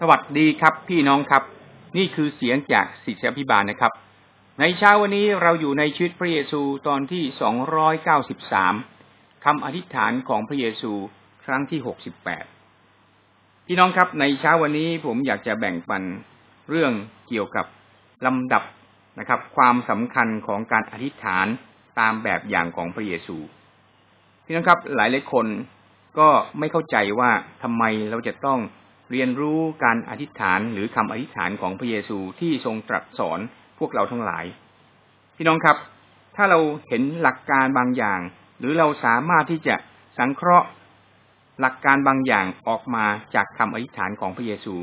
สวัสดีครับพี่น้องครับ นี่คือเสียงจากศิษยพิบาลนะครับ ในเช้าวันนี้เราอยู่ในชีวิตพระเยซูตอนที่สองร้อยเก้าสิบสามคำอธิษฐานของพระเยซูครั้งที่หกสิบแปดพี่น้องครับในเช้าวันนี้ผมอยากจะแบ่งปันเรื่องเกี่ยวกับลำดับนะครับ ความสำคัญของการอธิษฐานตามแบบอย่างของพระเยซู พี่น้องครับหลายหลายคนก็ไม่เข้าใจว่าทำไมเราจะต้อง เรียนรู้การอธิษฐานหรือคำอธิษฐานของพระเยซูที่ทรงตรัสสอนพวกเราทั้งหลาย พี่น้องครับ ถ้าเราเห็นหลักการบางอย่าง หรือเราสามารถที่จะสังเคราะห์หลักการบางอย่างออกมาจากคำอธิษฐานของพระเยซู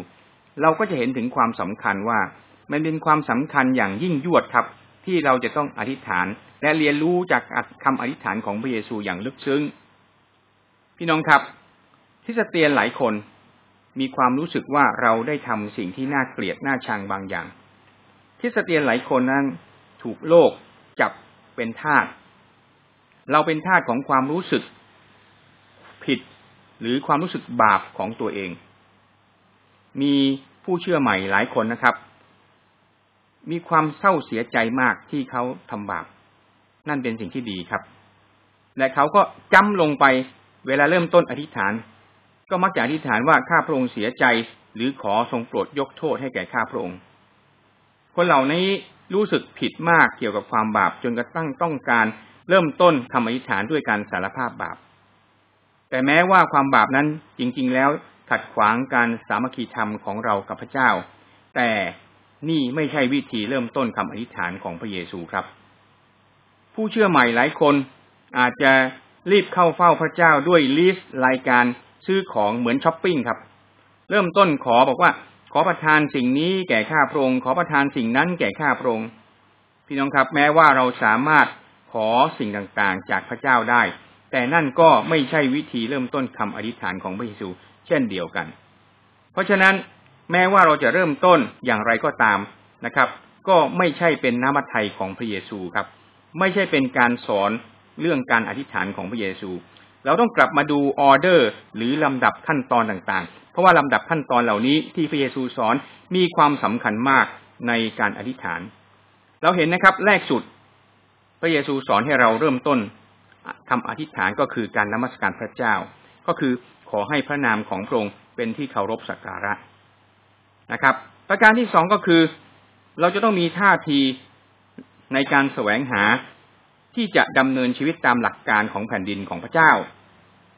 เราก็จะเห็นถึงความสำคัญว่า มันเป็นความสำคัญอย่างยิ่งยวดครับ ที่เราจะต้องอธิษฐาน และเรียนรู้จากคำอธิษฐานของพระเยซูอย่างลึกซึ้ง พี่น้องครับคริสเตียนหลายคน มีความรู้สึกว่าเราได้ทำสิ่งที่น่าเกลียดน่าชังบางอย่างคริสเตียนหลายคนนั้นถูกโลกจับเป็นทาสเราเป็นทาสของความรู้สึกผิดหรือความรู้สึกบาปของตัวเอง มีผู้เชื่อใหม่หลายคนนะครับ มีความเศร้าเสียใจมากที่เขาทำบาป นั่นเป็นสิ่งที่ดีครับ และเขาก็จำลงไปเวลาเริ่มต้นอธิษฐาน ก็มักจะอธิษฐานว่าข้าพระองค์เสียใจ หรือขอทรงโปรดยกโทษให้แก่ข้าพระองค์ คนเหล่านี้รู้สึกผิดมากเกี่ยวกับความบาปจนกระทั่งต้องการเริ่มต้นคำอธิษฐานด้วยการสารภาพบาป แต่แม้ว่าความบาปนั้นจริง ๆ แล้วขัดขวางการสามัคคีธรรมของเรากับพระเจ้า แต่นี่ไม่ใช่วิธีเริ่มต้นคำอธิษฐานของพระเยซูครับ ผู้เชื่อใหม่หลายคนอาจจะรีบเข้าเฝ้าพระเจ้าด้วย list รายการ ซื้อของเหมือนช้อปปิ้งครับ เริ่มต้นขอบอกว่า ขอประทานสิ่งนี้แก่ข้าพระองค์ขอประทานสิ่งนั้นแก่ข้าพระองค์พี่น้องครับ แม้ว่าเราสามารถขอสิ่งต่างๆ จากพระเจ้าได้ แต่นั่นก็ไม่ใช่วิธีเริ่มต้นคำอธิษฐานของพระเยซูเช่นเดียวกัน เพราะฉะนั้นแม้ว่าเราจะเริ่มต้นอย่างไรก็ตามนะครับ ก็ไม่ใช่เป็นน้ำมัทไทยของพระเยซูครับ ไม่ใช่เป็นการสอนเรื่องการอธิษฐานของพระเยซู เราต้องกลับมาดูออเดอร์ หรือลำดับขั้นตอนต่างๆ เพราะว่าลำดับขั้นตอนเหล่านี้ที่พระเยซูสอนมีความสำคัญมากในการอธิษฐาน เราเห็นนะครับแรกสุด พระเยซูสอนให้เราเริ่มต้นทำอธิษฐานก็คือการนมัสการพระเจ้า ก็คือขอให้พระนามของพระองค์เป็นที่เคารพสักการะนะครับ ประการที่สองก็คือ เราจะต้องมีท่าทีในการแสวงหา ที่จะดำเนินชีวิตตามหลักการของแผ่นดินของพระเจ้า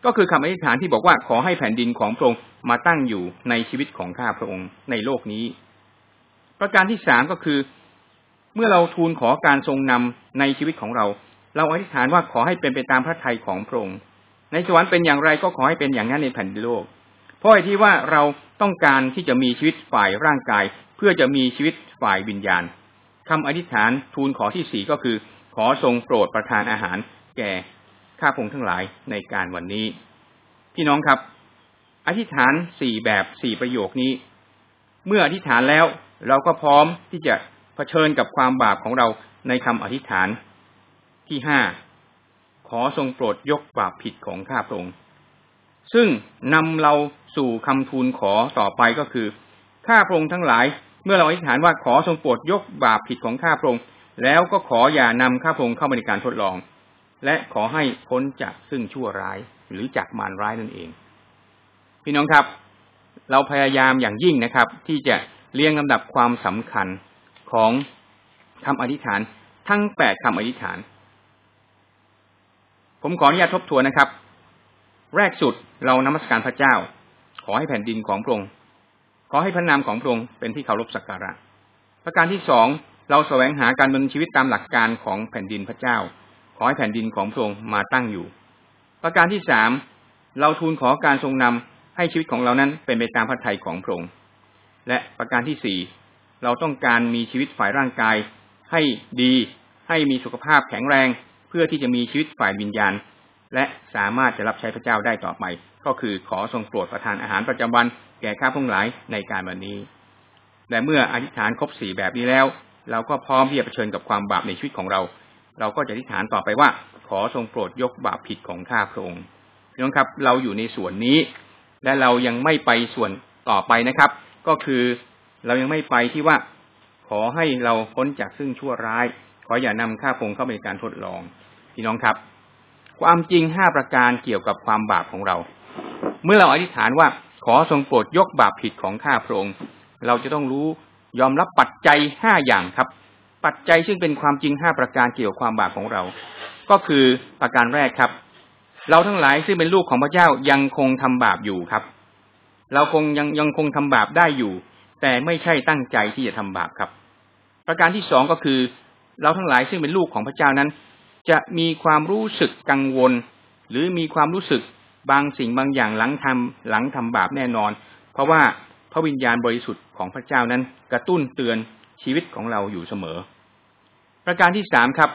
ก็คือคำอธิษฐานที่บอกว่าขอให้แผ่นดินของพระองค์มาตั้งอยู่ในชีวิตของข้าพระองค์ในโลกนี้ ประการที่สามก็คือ เมื่อเราทูลขอการทรงนำในชีวิตของเรา เราอธิษฐานว่าขอให้เป็นไปตามพระทัยของพระองค์ในสวรรค์เป็นอย่างไรก็ขอให้เป็นอย่างนั้นในแผ่นดินโลก เพราะที่ว่าเราต้องการที่จะมีชีวิตฝ่ายร่างกาย เพื่อจะมีชีวิตฝ่ายวิญญาณคำอธิษฐานทูลขอที่สี่ก็คือ ขอทรงโปรดประทานอาหารแก่ข้าพงทั้งหลายในการวันนี้ พี่น้องครับ อธิษฐานสี่แบบสี่ประโยคนี้ เมื่ออธิษฐานแล้วเราก็พร้อมที่จะเผชิญกับความบาปของเราในคำอธิษฐานที่ห้าขอทรงโปรดยกบาปผิดของข้าพระองค์ซึ่งนำเราสู่คำทูลขอต่อไปก็คือข้าพระองค์ทั้งหลาย เมื่อเราอธิษฐานว่าขอทรงโปรดยกบาปผิดของข้าพระองค์ แล้วก็ขออย่านำข้าพงเข้ามาในการทดลอง และขอให้พ้นจากซึ่งชั่วร้ายหรือจากมารร้ายนั่นเอง พี่น้องครับ เราพยายามอย่างยิ่งนะครับ ที่จะเรียงลำดับความสำคัญของคำอธิษฐานทั้งแปดคำอธิษฐาน ผมขออนุญาตทบทวนนะครับ แรกสุดเรานมัสการพระเจ้า ขอให้แผ่นดินของพระองค์ขอให้พระนามของพระองค์เป็นที่เคารพสักการะ ประการที่สอง เราแสวงหาการดำเนินชีวิตตามหลักการของแผ่นดินพระเจ้า ขอให้แผ่นดินของพระองค์มาตั้งอยู่ ประการที่สามเราทูลขอการทรงนำให้ชีวิตของเรานั้นเป็นไปตามพระทัยของพระองค์ และประการที่สี่เราต้องการมีชีวิตฝ่ายร่างกาย ให้ดีให้มีสุขภาพแข็งแรง เพื่อที่จะมีชีวิตฝ่ายวิญญาณ และสามารถจะรับใช้พระเจ้าได้ต่อไป ก็คือขอทรงโปรดประทานอาหารประจำวันแก่ข้าพงหลายในการวันนี้และเมื่ออธิษฐานครบสี่แบบนี้แล้ว เราก็พร้อมที่จะเผชิญกับความบาปในชีวิตของเรา เราก็จะอธิษฐานต่อไปว่า ขอทรงโปรดยกบาปผิดของข้าพระองค์น้องครับ เราอยู่ในส่วนนี้ และเรายังไม่ไปส่วนต่อไปนะครับ ก็คือเรายังไม่ไปที่ว่า ขอให้เราพ้นจากซึ่งชั่วร้าย ขออย่านำข้าพงเข้าไปในการทดลอง พี่น้องครับ ความจริงห้าประการเกี่ยวกับความบาปของเรา เมื่อเราอธิษฐานว่าขอทรงโปรดยกบาปผิดของข้าพระองค์ เราจะต้องรู้ ยอมรับปัจจัยห้าอย่างครับ ปัจจัยซึ่งเป็นความจริงห้าประการเกี่ยวกับความบาปของเรา ก็คือประการแรกครับ เราทั้งหลายซึ่งเป็นลูกของพระเจ้ายังคงทำบาปอยู่ครับ เราคงยังยังคงทำบาปได้อยู่ แต่ไม่ใช่ตั้งใจที่จะทำบาปครับ ประการที่สองก็คือ เราทั้งหลายซึ่งเป็นลูกของพระเจ้านั้น จะมีความรู้สึกกังวล หรือมีความรู้สึกบางสิ่งบางอย่างหลังทำหลังทำบาปแน่นอน เพราะว่า ระวิญญาณบริสุทธิ์ของพระเจ้านั้นกระตุ้นเตือนชีวิตของเราอยู่เสมอ ประการที่สามครับ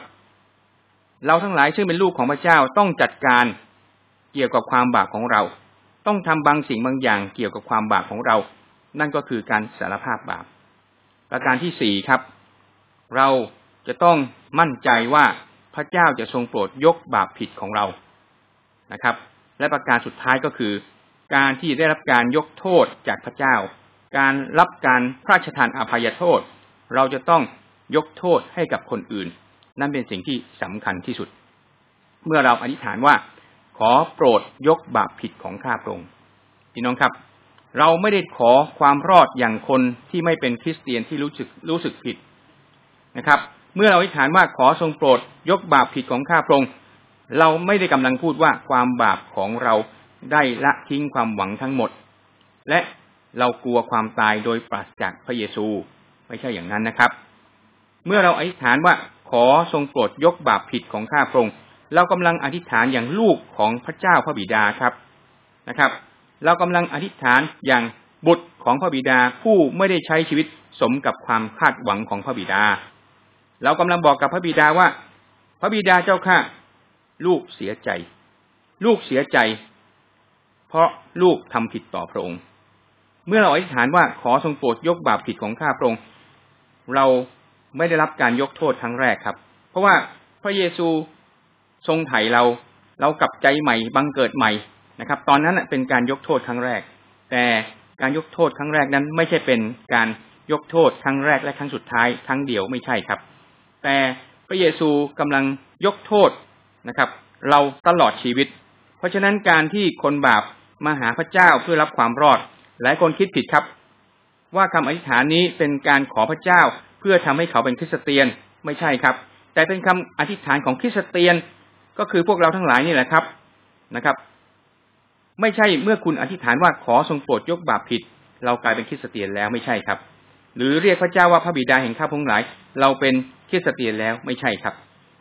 เราทั้งหลายซึ่งเป็นลูกของพระเจ้าต้องจัดการเกี่ยวกับความบาปของเรา ต้องทำบางสิ่งบางอย่างเกี่ยวกับความบาปของเรา นั่นก็คือการสารภาพบาป ประการที่สี่ครับ เราจะต้องมั่นใจว่าพระเจ้าจะทรงโปรดยกบาปผิดของเรานะครับ และประการสุดท้ายก็คือ การที่ได้รับการยกโทษจากพระเจ้า การรับการพระราชทานอภัยโทษ เราจะต้องยกโทษให้กับคนอื่น นั่นเป็นสิ่งที่สำคัญที่สุด เมื่อเราอธิษฐานว่า ขอโปรดยกบาปผิดของข้าพระองค์พี่น้องครับเราไม่ได้ขอความรอดอย่างคนที่ไม่เป็นคริสเตียนที่รู้สึกรู้สึกผิดนะครับ เมื่อเราอธิษฐานว่าขอทรงโปรด ยกบาปผิดของข้าพระองค์เราไม่ได้กำลังพูดว่าความบาปของเรา ได้ละทิ้งความหวังทั้งหมด และเรากลัวความตายโดยปราศจากพระเยซู ไม่ใช่อย่างนั้นนะครับ เมื่อเราอธิษฐานว่าขอทรงโปรดยกบาปผิดของข้าพระองค์เรากำลังอธิษฐานอย่างลูกของพระเจ้าพระบิดาครับนะครับ เรากำลังอธิษฐานอย่างบุตรของพระบิดาผู้ไม่ได้ใช้ชีวิตสมกับความคาดหวังของพระบิดา เรากำลังบอกกับพระบิดาว่า พระบิดาเจ้าข้าลูกเสียใจ ลูกเสียใจ เพราะลูกทำผิดต่อพระองค์ เมื่อเราอธิษฐานว่าขอทรงโปรดยกบาปผิดของข้าพระองค์ เราไม่ได้รับการยกโทษครั้งแรกครับ เพราะว่าพระเยซูทรงไถ่เรา เรากลับใจใหม่บังเกิดใหม่นะครับ ตอนนั้นเป็นการยกโทษครั้งแรก แต่การยกโทษครั้งแรกนั้น ไม่ใช่เป็นการยกโทษครั้งแรกและครั้งสุดท้ายครั้งเดียวไม่ใช่ครับ แต่พระเยซูกำลังยกโทษนะครับ เราตลอดชีวิต เพราะฉะนั้นการที่คนบาป มาหาพระเจ้าเพื่อรับความรอด หลายคนคิดผิดครับ ว่าคำอธิษฐานนี้เป็นการขอพระเจ้าเพื่อทำให้เขาเป็นคริสเตียนไม่ใช่ครับ แต่เป็นคำอธิษฐานของคริสเตียนก็คือพวกเราทั้งหลายนี่แหละครับนะครับ ไม่ใช่เมื่อคุณอธิษฐานว่าขอทรงโปรดยกบาปผิด เรากลายเป็นคริสเตียนแล้วไม่ใช่ครับ หรือเรียกพระเจ้าว่าพระบิดาแห่งข้าพงหลาย เราเป็นคริสเตียนแล้วไม่ใช่ครับ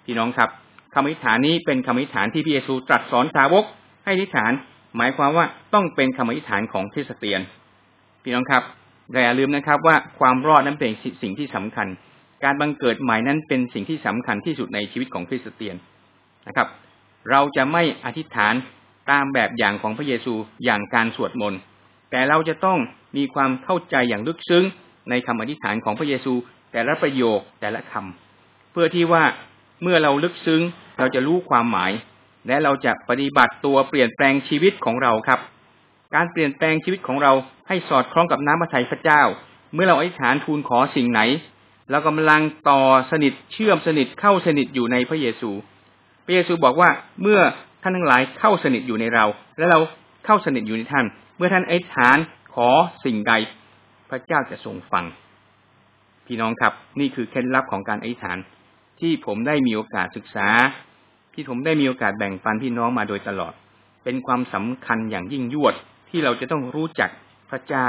พี่น้องครับคำอธิษฐานนี้เป็นคำอธิษฐานที่พระเยซูตรัสสอนสาวกให้อธิษฐาน หมายความว่าต้องเป็นคำอธิษฐานของคริสเตียน พี่น้องครับอย่าลืมนะครับว่าความรอดนั้นเป็นสิ่งที่สำคัญ การบังเกิดใหม่นั้นเป็นสิ่งที่สำคัญที่สุดในชีวิตของคริสเตียนนะครับ เราจะไม่อธิษฐานตามแบบอย่างของพระเยซูอย่างการสวดมนต์แต่เราจะต้องมีความเข้าใจอย่างลึกซึ้งในคำอธิษฐานของพระเยซู แต่ละประโยคแต่ละคำเพื่อที่ว่าเมื่อเราลึกซึ้งเราจะรู้ความหมาย และเราจะปฏิบัติตัวเปลี่ยนแปลงชีวิตของเราครับ การเปลี่ยนแปลงชีวิตของเราให้สอดคล้องกับน้ำพระทัยพระเจ้า เมื่อเราอธิษฐานทูลขอสิ่งไหนเรากำลังต่อสนิทเชื่อมสนิทเข้าสนิทอยู่ในพระเยซู พระเยซูบอกว่าเมื่อท่านทั้งหลายเข้าสนิทอยู่ในเรา และเราเข้าสนิทอยู่ในท่าน เมื่อท่านอธิษฐานขอสิ่งใด พระเจ้าจะทรงฟัง พี่น้องครับ นี่คือเคล็ดลับของการอธิษฐานที่ผมได้มีโอกาสศึกษา ที่ผมได้มีโอกาสแบ่งปันพี่น้องมาโดยตลอด เป็นความสำคัญอย่างยิ่งยวดที่เราจะต้องรู้จักพระเจ้า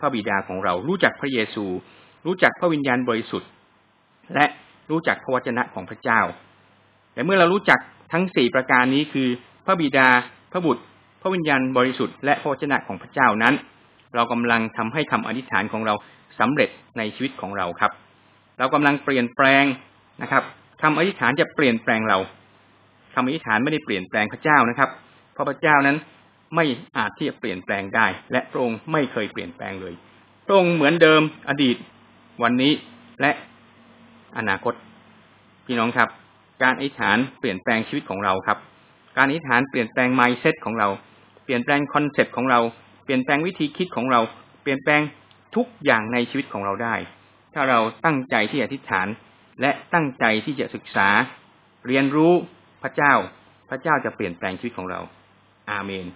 พระบิดาของเรา รู้จักพระเยซู รู้จักพระวิญญาณบริสุทธิ์ และรู้จักพระวจนะของพระเจ้า แต่เมื่อเรารู้จักทั้งสี่ประการนี้คือ พระบิดา พระบุตร พระวิญญาณบริสุทธิ์และพระวจนะของพระเจ้านั้น เรากำลังทำให้คำอธิษฐานของเราสำเร็จในชีวิตของเราครับ เรากำลังเปลี่ยนแปลงนะครับคำอธิษฐานจะเปลี่ยนแปลงเรา คำอธิษฐานไม่ได้เปลี่ยนแปลงพระเจ้านะครับ เพราะพระเจ้านั้นไม่อาจที่จะเปลี่ยนแปลงได้ และพระองค์ไม่เคยเปลี่ยนแปลงเลยพระองค์เหมือนเดิมอดีต วันนี้และอนาคต พี่น้องครับ การอธิษฐานเปลี่ยนแปลงชีวิตของเราครับ การอธิษฐานเปลี่ยนแปลงไมเซ็ตของเรา เปลี่ยนแปลงคอนเซปต์ของเรา เปลี่ยนแปลงวิธีคิดของเรา เปลี่ยนแปลงทุกอย่างในชีวิตของเราได้ ถ้าเราตั้งใจที่อธิษฐาน และตั้งใจที่จะศึกษา เรียนรู้ พระเจ้า พระเจ้าจะเปลี่ยนแปลงชีวิตของเรา อาเมน